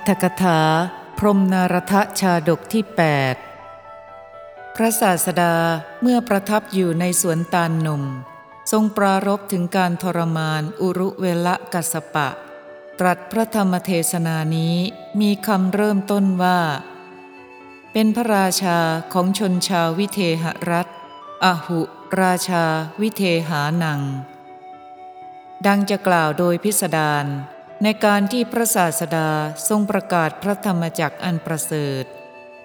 อัตถกถา พรมนารทชาดกที่ 8 พระศาสดาเมื่อประทับอยู่ในสวนตาลหนุ่ม ทรงปรารบถึงการทรมานอุรุเวละกัสปะ ตรัสพระธรรมเทศนานี้มีคำเริ่มต้นว่า เป็นพระราชาของชนชาววิเทหรัฐอหุราชาวิเทหานัง ดังจะกล่าวโดยพิสดาร ในการที่พระศาสดาทรงประกาศพระธรรมจักอันประเสริฐ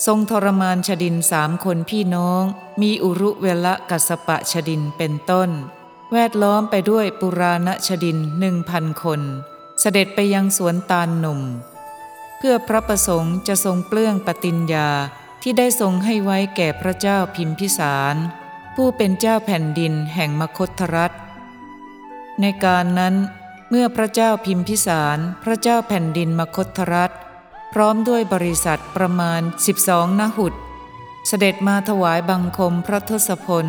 ทรงทรมานชดินสามคนพี่น้อง มีอุรุเวละกัสปะชดินเป็นต้น แวดล้อมไปด้วยปุราณชดินหนึ่งพันคน เสด็จไปยังสวนตาลหนุ่ม เพื่อพระประสงค์จะทรงเปลื้องปฏิญญาที่ได้ทรงให้ไว้แก่พระเจ้าพิมพิสาร ผู้เป็นเจ้าแผ่นดินแห่งมคธรัฐในการนั้น มื่อพระเจ้าพิมพิสารพระเจ้าแผ่นดินมคธรัฐ พร้อมด้วยบริษัทประมาณ 12นหุด เสด็จมาถวายบังคมพระทศพล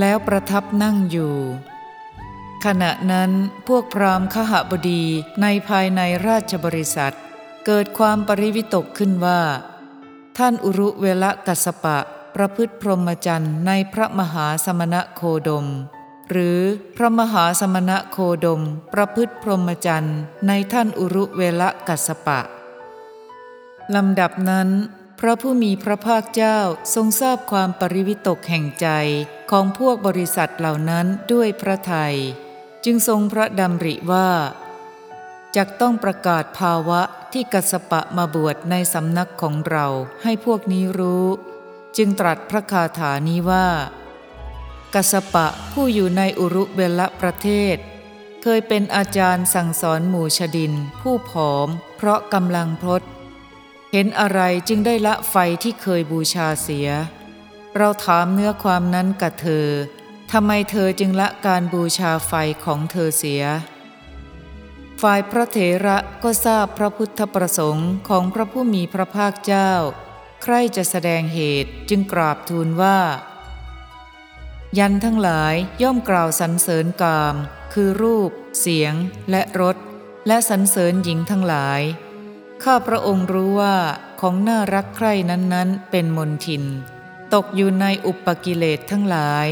แล้วประทับนั่งอยู่ ขณะนั้นพวกพราหมณ์ขหบดีในภายในราชบริษัท เกิดความปริวิตกขึ้นว่า ท่านอุรุเวละกัสปะ ประพฤติพรหมจรรย์ในพระมหาสมณะโคดม หรือพระมหาสมณะโคดม ประพฤติพรหมจรรย์ในท่านอุรุเวละกัสปะลำดับนั้น พระผู้มีพระภาคเจ้าทรงทราบความปริวิตกแห่งใจของพวกบริษัทเหล่านั้นด้วยพระไทย จึงทรงพระดำริว่าจะต้องประกาศภาวะที่กัสปะมาบวชในสำนักของเราให้พวกนี้รู้ จึงตรัสพระคาถานี้ว่า กัสปะผู้อยู่ในอุรุเบลประเทศ เคยเป็นอาจารย์สั่งสอนหมู่ชดิน ผู้ผอม เพราะกำลังพลดเห็นอะไรจึงได้ละไฟที่เคยบูชาเสีย เราถามเนื้อความนั้นกับเธอทำไมเธอจึงละการบูชาไฟของเธอเสีย ฝ่ายพระเถระก็ทราบพระพุทธประสงค์ของพระผู้มีพระภาคเจ้า ใครจะแสดงเหตุจึงกราบทูลว่า ยันทั้งหลายย่อมกล่าวสรรเสริญกาม คือรูป เสียง และรส และสรรเสริญหญิงทั้งหลาย ข้าพระองค์รู้ว่าของน่ารักใคร่นั้นๆ เป็นมนทิน ตกอยู่ในอุปกิเลสทั้งหลาย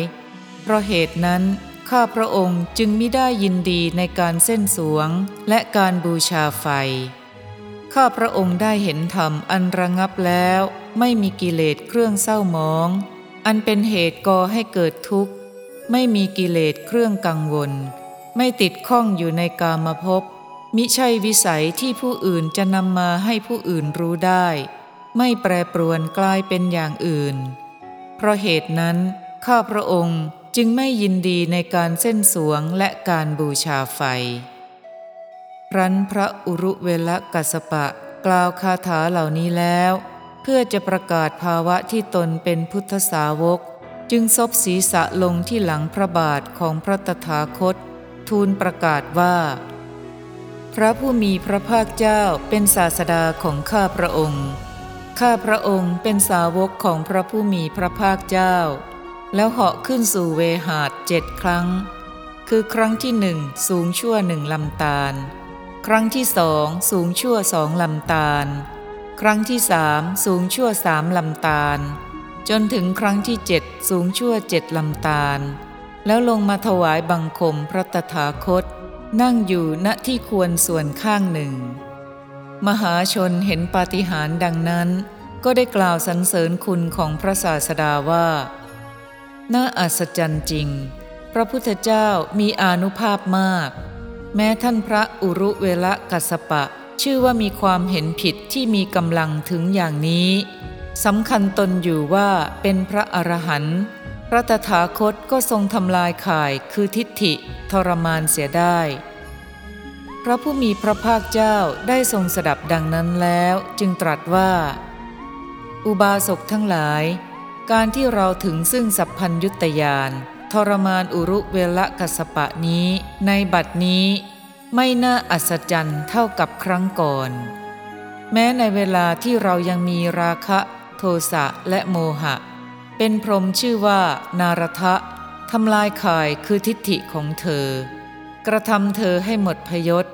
เพราะเหตุนั้น ข้าพระองค์จึงไม่ได้ยินดีในการเส้นสวง และการบูชาไฟ ข้าพระองค์ได้เห็นธรรมอันระงับแล้ว ไม่มีกิเลสเครื่องเศร้ามอง อันเป็นเหตุก่อให้เกิดทุกข์ ไม่มีกิเลสเครื่องกังวล ไม่ติดข้องอยู่ในกามภพมิใช่วิสัยที่ผู้อื่นจะนำมาให้ผู้อื่นรู้ได้ ไม่แปรปรวนกลายเป็นอย่างอื่น เพราะเหตุนั้น ข้าพระองค์จึงไม่ยินดีในการเส้นสวงและการบูชาไฟรันพระอุรุเวลกัสปะกล่าวคาถาเหล่านี้แล้ว พื่อจะประกาศภาวะที่ตนเป็นพุทธสาวก จึงซบศีรษะลงที่หลังพระบาทของพระตถาคต ทูลประกาศว่า พระผู้มีพระภาคเจ้าเป็นศาสดาของข้าพระองค์ ข้าพระองค์เป็นสาวกของพระผู้มีพระภาคเจ้า แล้วเหาะขึ้นสู่เวหาดเจ็ดครั้ง คือครั้งที่หนึ่งสูงชั่วหนึ่งลำตาล ครั้งที่สองสูงชั่วสองลำตาล ครั้งที่สามสูงชั่วสามลำตาล จนถึงครั้งที่เจ็ดสูงชั่วเจ็ดลำตาล แล้วลงมาถวายบังคมพระตถาคต นั่งอยู่ณที่ควรส่วนข้างหนึ่ง มหาชนเห็นปาฏิหาริย์ดังนั้น ก็ได้กล่าวสรรเสริญคุณของพระศาสดาว่า น่าอัศจรรย์จริง พระพุทธเจ้ามีอานุภาพมาก แม้ท่านพระอุรุเวละกัสปะ ชื่อว่ามีความเห็นผิดที่มีกำลังถึงอย่างนี้สำคัญตนอยู่ว่าเป็นพระอรหันต์พระตถาคตก็ทรงทำลายข่ายคือทิฏฐิทรมานเสียได้ พระผู้มีพระภาคเจ้าได้ทรงสดับดังนั้นแล้วจึงตรัสว่า อุบาสกทั้งหลาย การที่เราถึงซึ่งสัพพัญยุตยานทรมานอุรุเวละกัสปะนี้ในบัดนี้ ไม่น่าอัศจรรย์เท่ากับครั้งก่อน แม้ในเวลาที่เรายังมีราคะโทสะและโมหะ เป็นพรหมชื่อว่านารทะทำลายข่ายคือทิฏฐิของเธอ กระทำเธอให้หมดพยศ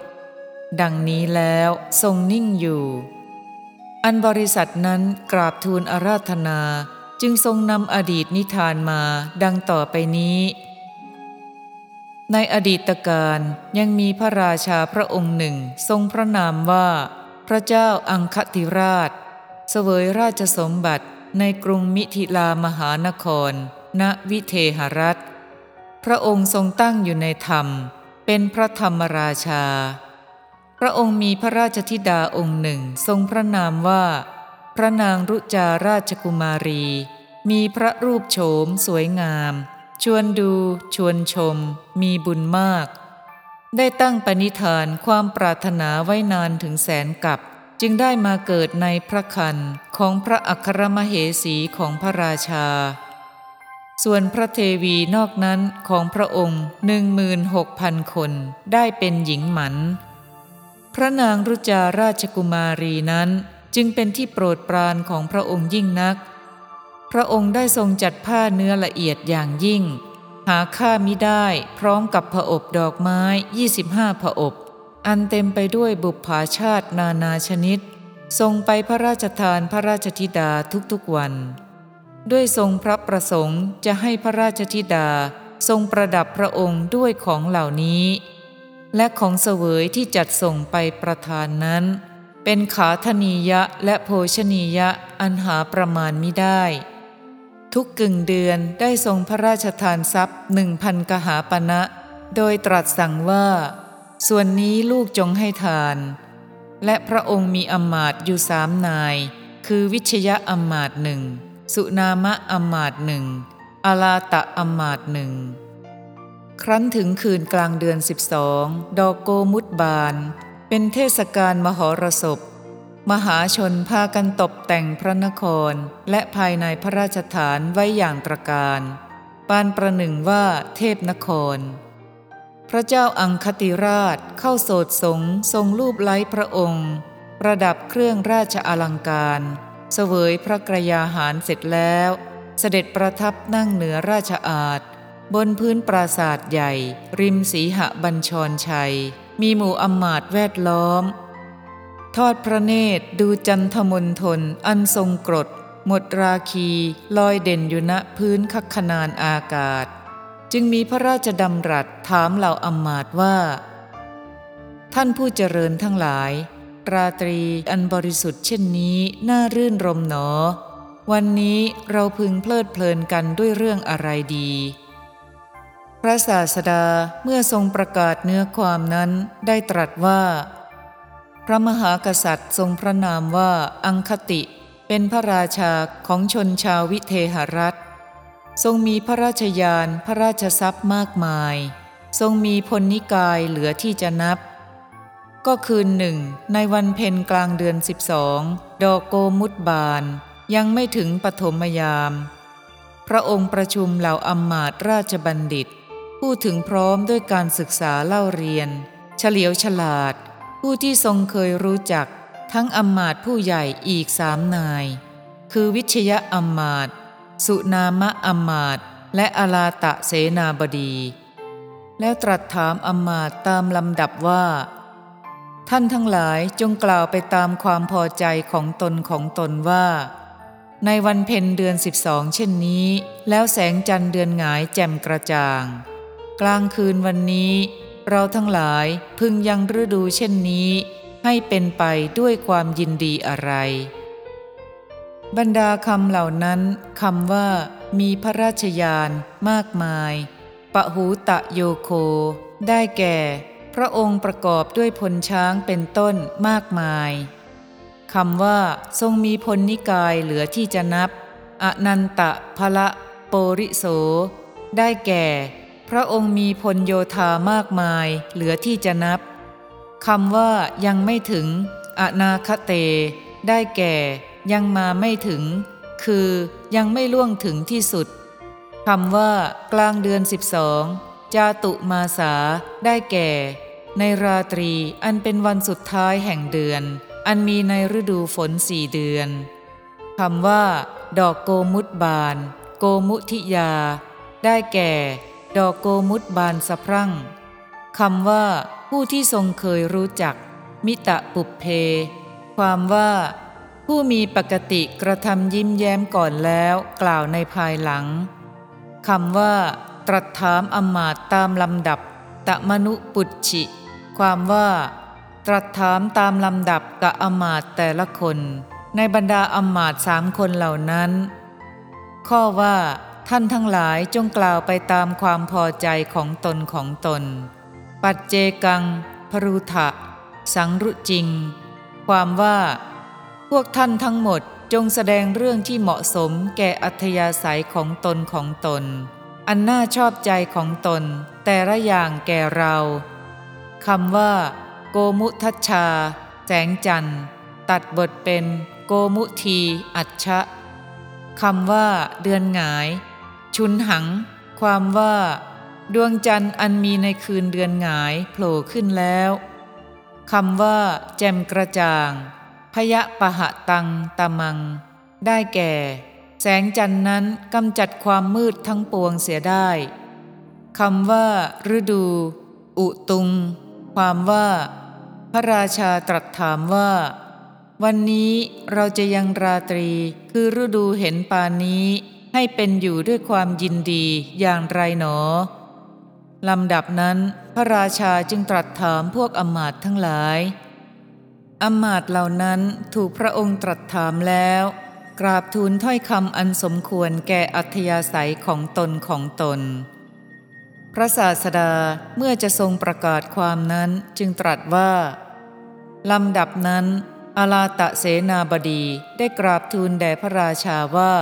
ดังนี้แล้วทรงนิ่งอยู่ อันบริษัทนั้นกราบทูลอาราธนาจึงทรงนำอดีตนิทานมาดังต่อไปนี้ ในอดีตการยังมีพระราชาพระองค์หนึ่งทรงพระนามว่า พระเจ้าอังคติราช เสวยราชสมบัติในกรุงมิถิลามหานคร ณวิเทหรัฐ พระองค์ทรงตั้งอยู่ในธรรม เป็นพระธรรมราชา พระองค์มีพระราชธิดาองค์หนึ่งทรงพระนามว่า พระนางรุจาราชกุมารี มีพระรูปโฉมสวยงาม ชวนดูชวนชม มีบุญมาก ได้ตั้งปณิธานความปรารถนาไว้นานถึงแสนกับ จึงได้มาเกิดในพระคันของพระอัครมเหสีของพระราชา ส่วนพระเทวีนอกนั้นของพระองค์หนึ่งมืนหกพันคนได้เป็นหญิงหมัน พระนางรุจาราชกุมารีนั้นจึงเป็นที่โปรดปรานของพระองค์ยิ่งนัก พระองค์ได้ทรงจัดผ้าเนื้อละเอียดอย่างยิ่ง หาค่ามิได้พร้อมกับผอบดอกไม้ 25 ผอบ อันเต็มไปด้วยบุปผาชาตินานาชนิด ทรงไปพระราชทานพระราชธิดาทุกๆวัน ด้วยทรงพระประสงค์จะให้พระราชธิดาทรงประดับพระองค์ด้วยของเหล่านี้ และของเสวยที่จัดส่งไปประทานนั้น เป็นขาธนียะและโภชนียะอันหาประมาณมิได้ ทุกกึ่งเดือนได้ทรงพระราชทานทรัพย์หนึ่งพันกหาปณะโดยตรัสสั่งว่า ส่วนนี้ลูกจงให้ทาน และพระองค์มีอมาตย์อยู่สามนาย คือวิชยะอมาตย์หนึ่งสุนามะอมาตย์หนึ่งอาลาตะอมาตย์หนึ่งครั้นถึงคืนกลางเดือนสิบสองดอกโกมุตบาน เป็นเทศกาลมหรสพ มหาชนพากันตกแต่งพระนครและภายในพระราชฐานไว้อย่างตระการปานประหนึ่งว่าเทพนคร พระเจ้าอังคติราชเข้าโสดสงทรงรูปไล้พระองค์ ประดับเครื่องราชอลังการเสวยพระกรยาหารเสร็จแล้ว เสด็จประทับนั่งเหนือราชอาณบนพื้นปราศาสตร์ใหญ่ ริมสีหบัญชรชัย มีหมู่อำมาตย์แวดล้อม ทอดพระเนตรดูจันทมนทนอันทรงกรด หมดราคีลอยเด่นอยู่ณพื้นคักขนานอากาศ จึงมีพระราชดำรัสถามเหล่าอำมาตว่า ท่านผู้เจริญทั้งหลาย ราตรีอันบริสุทธิ์เช่นนี้น่ารื่นรมหนอ วันนี้เราพึงเพลิดเพลินกันด้วยเรื่องอะไรดี พระศาสดาเมื่อทรงประกาศเนื้อความนั้นได้ตรัสว่า พระมหากษัตริย์ทรงพระนามว่าอังคติ เป็นพระราชาของชนชาววิเทหรัฐ ทรงมีพระราชยานพระราชทรัพย์มากมาย ทรงมีพลนิกายเหลือที่จะนับ ก็คืนหนึ่ง ในวันเพ็ญกลางเดือนสิบสองดอกโกมุตบาน ยังไม่ถึงปฐมยาม พระองค์ประชุมเหล่าอำมาตย์ราชบัณฑิต ผู้ถึงพร้อมด้วยการศึกษาเล่าเรียน เฉลียวฉลาด ผู้ที่ทรงเคยรู้จักทั้งอำมาตย์ผู้ใหญ่อีกสามนาย คือวิชยะอำมาตย์สุนามะอำมาตย์และอลาตะเสนาบดี แล้วตรัสถามอำมาตย์ตามลำดับว่า ท่านทั้งหลายจงกล่าวไปตามความพอใจของตนของตนว่า ในวันเพ็ญเดือนสิบสองเช่นนี้ แล้วแสงจันทร์เดือนหงายแจ่มกระจ่าง กลางคืนวันนี้ เราทั้งหลายพึงยังฤดูเช่นนี้ ให้เป็นไปด้วยความยินดีอะไร บรรดาคำเหล่านั้นคำว่า มีพระราชยานมากมาย ปะหูตะโยโค ได้แก่ พระองค์ประกอบด้วยพลช้างเป็นต้นมากมายคำว่าทรงมีพลนิกายเหลือที่จะนับ อนันตะพละโปริโส ได้แก่ พระองค์มีพลโยธามากมายเหลือที่จะนับคำว่ายังไม่ถึง อนาคเต ได้แก่ ยังมาไม่ถึง คือยังไม่ล่วงถึงที่สุดคำว่ากลางเดือนสิบสองจาตุมาสา ได้แก่ ในราตรีอันเป็นวันสุดท้ายแห่งเดือน อันมีในฤดูฝนสี่เดือนคำว่า ดอกโกมุตบาน โกมุทิยา ได้แก่ ดอกโกมุตบานสะพรั่งคำว่า ผู้ที่ทรงเคยรู้จัก มิตะปุเพ ความว่า ผู้มีปกติกระทำยิ้มแย้มก่อนแล้วกล่าวในภายหลังคำว่า ตรัสถามอมาตตามลำดับ ตะมนุปุจฉิ ความว่า ตรัสถามตามลำดับกับอมาตแต่ละคน ในบรรดาอมาตสามคนเหล่านั้น ข้อว่า ท่านทั้งหลายจงกล่าวไปตามความพอใจของตนของตน ปัจเจกัง พรุทะสังรุจริง ความว่า พวกท่านทั้งหมดจงแสดงเรื่องที่เหมาะสมแก่อัธยาศัยของตนของตน อันน่าชอบใจของตน แต่ละอย่างแก่เราคำว่า โกมุทัชชา แสงจันทร์ ตัดบทเป็น โกมุที อัจฉะคำว่า เดือนหงาย ชุนหัง ความว่า ดวงจันทร์อันมีในคืนเดือนหงายโผล่ขึ้นแล้วคำว่า แจ่มกระจ่าง พยะปะหะตังตะมัง ได้แก่ แสงจันทร์นั้นกำจัดความมืดทั้งปวงเสียได้คำว่า ฤดู อุตุง ความว่า พระราชาตรัสถามว่า วันนี้เราจะยังราตรีคือฤดูเห็นปานนี้ ให้เป็นอยู่ด้วยความยินดีอย่างไรหนอลำดับนั้นพระราชาจึงตรัสถามพวกอมาตทั้งหลาย อมาตเหล่านั้นถูกพระองค์ตรัสถามแล้ว กราบทูลถ้อยคำอันสมควรแก่อัธยาศัยของตนของตน พระศาสดาเมื่อจะทรงประกาศความนั้นจึงตรัสว่าลำดับนั้นอาลาตะเสนาบดีได้กราบทูลแด่พระราชาว่า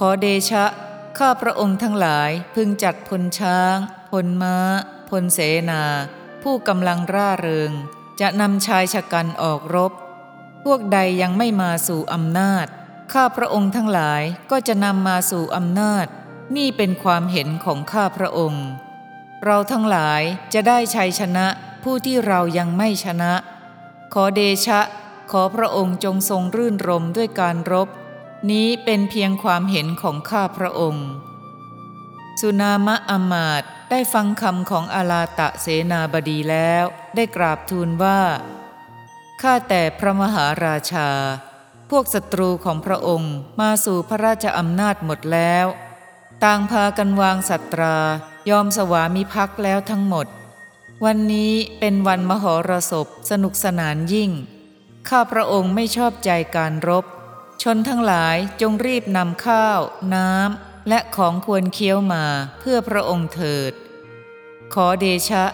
ขอเดชะ ข้าพระองค์ทั้งหลายพึงจัดพลช้าง พลม้า พลเสนา ผู้กำลังร่าเริง จะนำชายชะกันออกรบ พวกใดยังไม่มาสู่อำนาจ ข้าพระองค์ทั้งหลายก็จะนำมาสู่อำนาจ นี่เป็นความเห็นของข้าพระองค์ เราทั้งหลายจะได้ชัยชนะผู้ที่เรายังไม่ชนะ ขอเดชะ ขอพระองค์จงทรงรื่นรมด้วยการรบ นี้เป็นเพียงความเห็นของข้าพระองค์ สุนามะอมาตได้ฟังคำของอาลาตะเสนาบดีแล้วได้กราบทูลว่า ข้าแต่พระมหาราชา พวกศัตรูของพระองค์มาสู่พระราชอำนาจหมดแล้ว ต่างพากันวางสัตรายอมสวามิภักดิ์แล้วทั้งหมด วันนี้เป็นวันมหรสพสนุกสนานยิ่ง ข้าพระองค์ไม่ชอบใจการรบ ชนทั้งหลายจงรีบนำข้าว น้ำและของควรเคี้ยวมาเพื่อพระองค์เถิด ขอเดชะ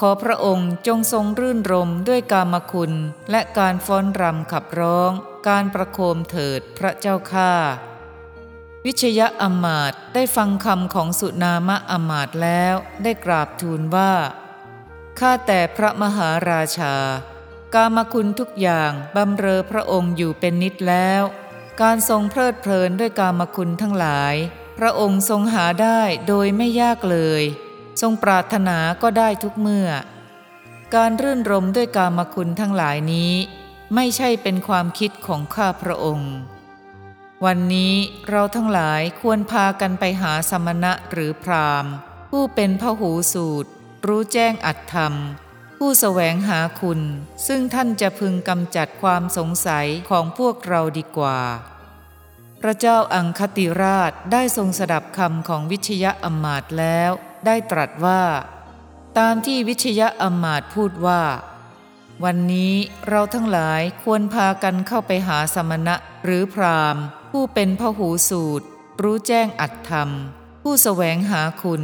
ขอพระองค์จงทรงรื่นรมด้วยกามคุณและการฟ้อนรำขับร้อง การประโคมเถิดพระเจ้าข้าวิชยะอมาตได้ฟังคำของสุนามะอมาตแล้วได้กราบทูลว่า ข้าแต่พระมหาราชา กามคุณทุกอย่างบำเรอพระองค์อยู่เป็นนิดแล้ว การทรงเพลิดเพลินด้วยกามคุณทั้งหลาย พระองค์ทรงหาได้โดยไม่ยากเลย ทรงปรารถนาก็ได้ทุกเมื่อ การรื่นรมด้วยกามคุณทั้งหลายนี้ ไม่ใช่เป็นความคิดของข้าพระองค์ วันนี้เราทั้งหลายควรพากันไปหาสมณะหรือพรามผู้เป็นพหูสูตร รู้แจ้งอัตธรรมผู้แสวงหาคุณ ซึ่งท่านจะพึงกำจัดความสงสัยของพวกเราดีกว่า พระเจ้าอังคติราชได้ทรงสดับคำของวิชยะอมาตแล้ว ได้ตรัสว่า ตามที่วิชยะอมาตพูดว่า วันนี้เราทั้งหลายควรพากันเข้าไปหาสมณะหรือพรามผู้เป็นพหูสูตร รู้แจ้งอัตธรรม ผู้สแสวงหาคุณ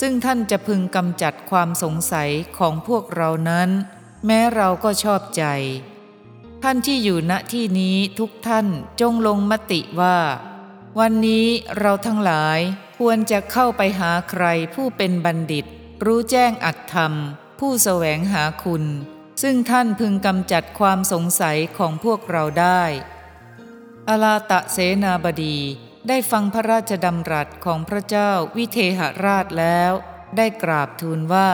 ซึ่งท่านจะพึงกำจัดความสงสัยของพวกเรานั้น แม้เราก็ชอบใจ ท่านที่อยู่ณที่นี้ทุกท่านจงลงมติว่า วันนี้เราทั้งหลายควรจะเข้าไปหาใครผู้เป็นบัณฑิต รู้แจ้งอัตธรรม ผู้แสวงหาคุณ ซึ่งท่านพึงกำจัดความสงสัยของพวกเราได้อาลาตะเสนาบดีได้ฟังพระราชดำรัสของพระเจ้าวิเทหราชแล้ว ได้กราบทูลว่า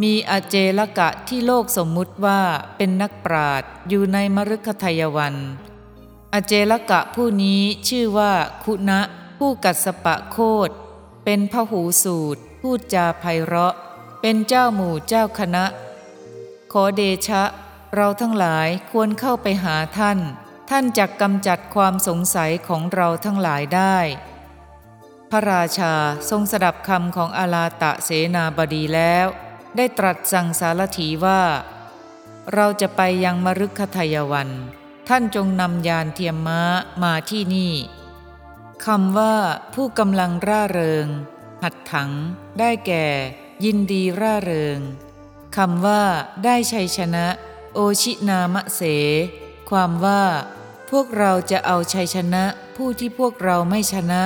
มีอเจลกะที่โลกสมมุติว่าเป็นนักปราดอยู่ในมรุกทายวัน อเจลกะผู้นี้ชื่อว่าคุณะผู้กัสปะโคดเป็นพหูสูตร พูดจาไพเราะ เป็นเจ้าหมู่เจ้าคณะ ขอเดชะ เราทั้งหลายควรเข้าไปหาท่าน ท่านจักกำจัดความสงสัยของเราทั้งหลายได้ พระราชาทรงสดับคำของอาลาตะเสนาบดีแล้ว ได้ตรัสสั่งสารถีว่า เราจะไปยังมรุกขทายวัน ท่านจงนำยานเทียมม้ามาที่นี่คำว่าผู้กำลังร่าเริง หัดถัง ได้แก่ ยินดีร่าเริงคำว่า ได้ชัยชนะ โอชินามะเส ความว่า พวกเราจะเอาชัยชนะผู้ที่พวกเราไม่ชนะ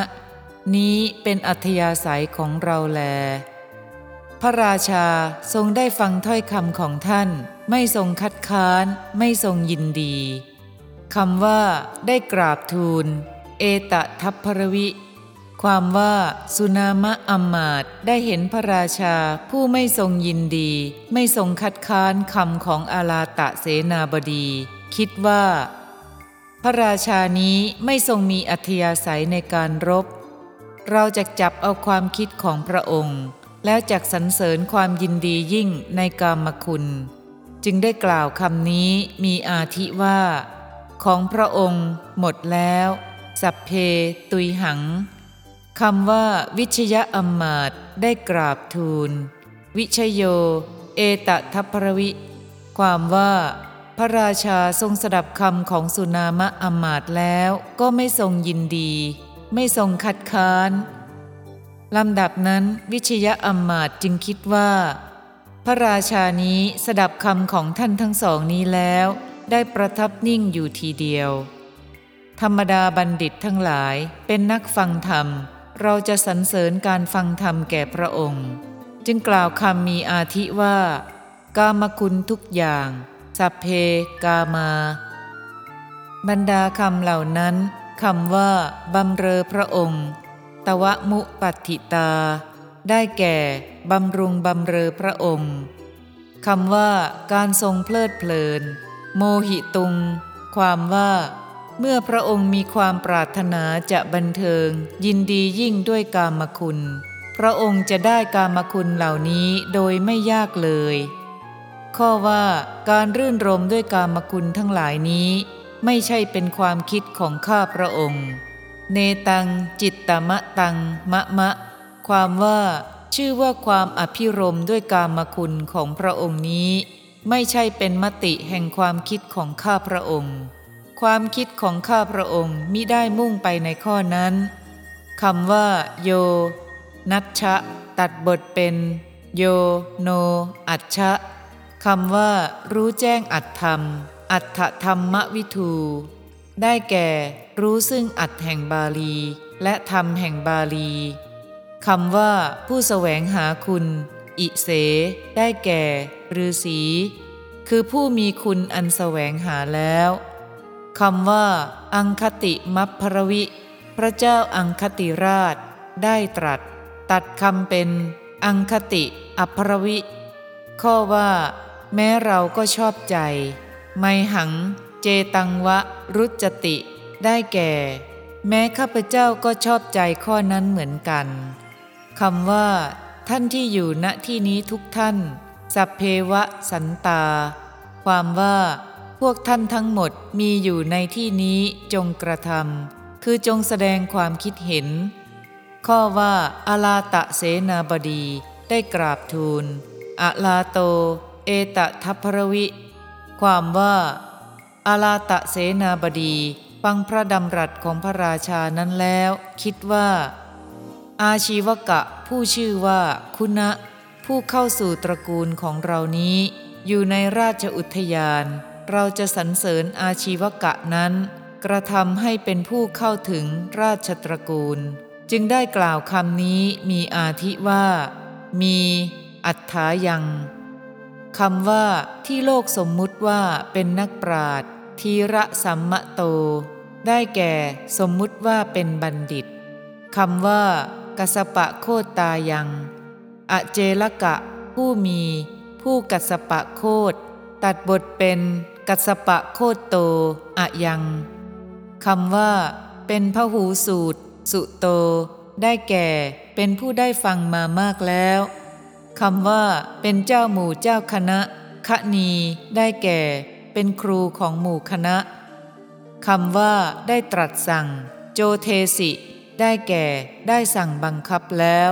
นี้เป็นอัธยาศัยของเราแล พระราชาทรงได้ฟังถ้อยคำของท่าน ไม่ทรงคัดค้าน ไม่ทรงยินดีคำว่า ได้กราบทูล เอตทัพพรวิ ความว่าสุนามะอมมาตได้เห็นพระราชาผู้ไม่ทรงยินดี ไม่ทรงคัดค้านคำของอาลาตะเสนาบดี คิดว่า พระราชานี้ไม่ทรงมีอัธยาศัยในการรบ เราจะจับเอาความคิดของพระองค์ แล้วจักสรรเสริญความยินดียิ่งในกามคุณ จึงได้กล่าวคำนี้มีอาทิว่า ของพระองค์หมดแล้ว สัพเพตุยหังคำว่าวิชยะอมมาตได้กราบทูล วิชโย เอตทัพพรวิ ความว่า พระราชาทรงสดับคำของสุนามะอมมาตแล้วก็ไม่ทรงยินดี ไม่ทรงคัดค้าน ลำดับนั้นวิชยะอมมาตจึงคิดว่า พระราชานี้สดับคำของท่านทั้งสองนี้แล้ว ได้ประทับนิ่งอยู่ทีเดียว ธรรมดาบัณฑิตทั้งหลายเป็นนักฟังธรรม เราจะสรรเสริญการฟังธรรมแก่พระองค์ จึงกล่าวคำมีอาทิว่า กามคุณทุกอย่าง สัพเพกามา บรรดาคำเหล่านั้นคำว่าบำเรอพระองค์ ตวมุปัติตา ได้แก่บำรุงบำเรอพระองค์คำว่าการทรงเพลิดเพลิน โมหิตุง ความว่า เมื่อพระองค์มีความปรารถนาจะบันเทิง ยินดียิ่งด้วยกามคุณ พระองค์จะได้กามคุณเหล่านี้โดยไม่ยากเลย ข้อว่าการรื่นรมด้วยกามคุณทั้งหลายนี้ ไม่ใช่เป็นความคิดของข้าพระองค์ เนตังจิตตมะตังมะมะ ความว่า ชื่อว่าความอภิรมด้วยกามคุณของพระองค์นี้ ไม่ใช่เป็นมติแห่งความคิดของข้าพระองค์ ความคิดของข้าพระองค์มิได้มุ่งไปในข้อนั้นคำว่า โย นัชชะ ตัดบทเป็น โย โน อัชชะคำว่า รู้แจ้งอัตธรรม อัตถธรรมวิทู ได้แก่ รู้ซึ่งอัตแห่งบาลี และธรรมแห่งบาลีคำว่าผู้แสวงหาคุณ อิเส ได้แก่ฤาษีคือผู้มีคุณอันแสวงหาแล้วคำว่า อังคติมัพพรวิ พระเจ้าอังคติราช ได้ตรัส ตัดคำเป็น อังคติอัพรวิ ข้อว่า แม้เราก็ชอบใจ ไมหัง เจตังวะ รุจติ ได้แก่ แม้ข้าพเจ้าก็ชอบใจข้อนั้นเหมือนกันคำว่า ท่านที่อยู่ณที่นี้ทุกท่าน สัพเพวะสันตา ความว่า พวกท่านทั้งหมดมีอยู่ในที่นี้จงกระทำคือจงแสดงความคิดเห็น ข้อว่าอาลาตะเสนาบดีได้กราบทูลอาลาโต เอตทัพพรวิ ความว่าอาลาตะเสนาบดี ฟังพระดำรัสของพระราชานั้นแล้ว คิดว่า อาชีวกะผู้ชื่อว่าคุณะ ผู้เข้าสู่ตระกูลของเรานี้ อยู่ในราชอุทยาน เราจะสรรเสริญอาชีวกะนั้น กระทำให้เป็นผู้เข้าถึงราชตระกูล จึงได้กล่าวคำนี้มีอาทิว่า มีอัฏฐายังคำว่าที่โลกสมมุติว่าเป็นนักปราดทีระสัมมะโต ได้แก่สมมุติว่าเป็นบัณฑิตคำว่ากสปะโคตายัง อเจลกะ ผู้มี ผู้กัสปะโคต ตัดบทเป็น กัสปะโคตโตอะยังคำว่า เป็นพหูสูตร สุโต ได้แก่ เป็นผู้ได้ฟังมามากแล้วคำว่า เป็นเจ้าหมู่เจ้าคณะ คณี ได้แก่ เป็นครูของหมู่คณะ คำว่าได้ตรัสสั่ง โจเทสิ ได้แก่ได้สั่งบังคับแล้ว